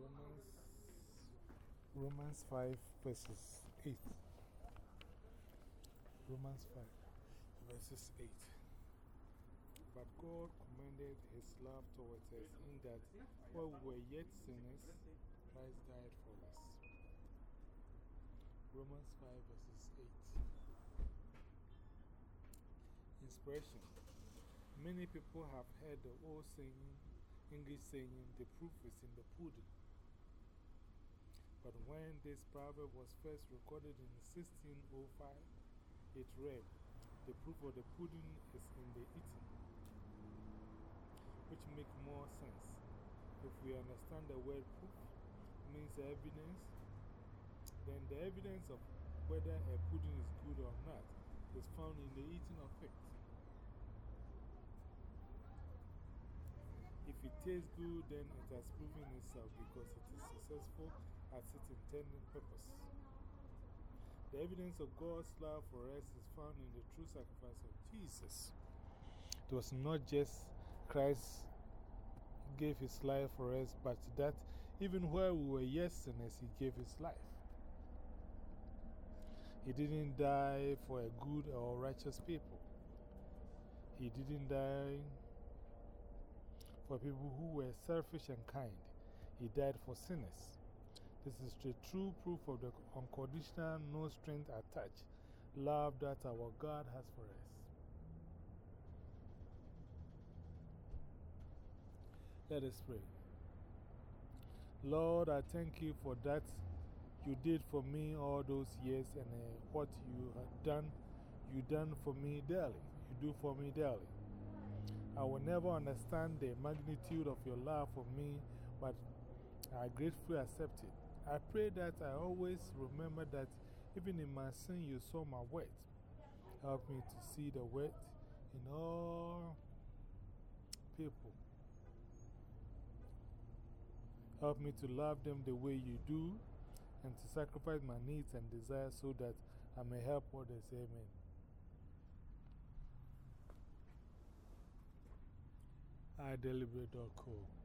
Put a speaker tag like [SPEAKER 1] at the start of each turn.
[SPEAKER 1] Romans, Romans 5 verses 8. Romans 5 verses 8. But God commended his love towards us in that while we were yet sinners, Christ died for us. Romans 5 verses 8. Inspiration. Many people have heard the old saying, English saying, the proof is in the pudding. But when this proverb was first recorded in 1605, it read, The proof of the pudding is in the eating. Which makes more sense. If we understand the word proof means evidence, then the evidence of whether a pudding is good or not is found in the eating of it. If it tastes good, then it has proven itself because it is successful at its intended purpose. The evidence of God's love for us is found in the true sacrifice of Jesus. It was not just Christ gave his life for us, but that even while we were yet sinners, he gave his life. He didn't die for a good or righteous people. He didn't die for people who were selfish and kind. He died for sinners. This is the true proof of the unconditional, no strings attached love that our God has for us. Let us pray. Lord, I thank you for that you did for me all those years and uh, what you have done, you done for me daily. You do for me daily. I will never understand the magnitude of your love for me, but I gratefully accept it. I pray that I always remember that even in my sin, you saw my word. Help me to see the word in all people. Help me to love them the way you do and to sacrifice my needs and desires so that I may help others. Amen. iDeliberate.co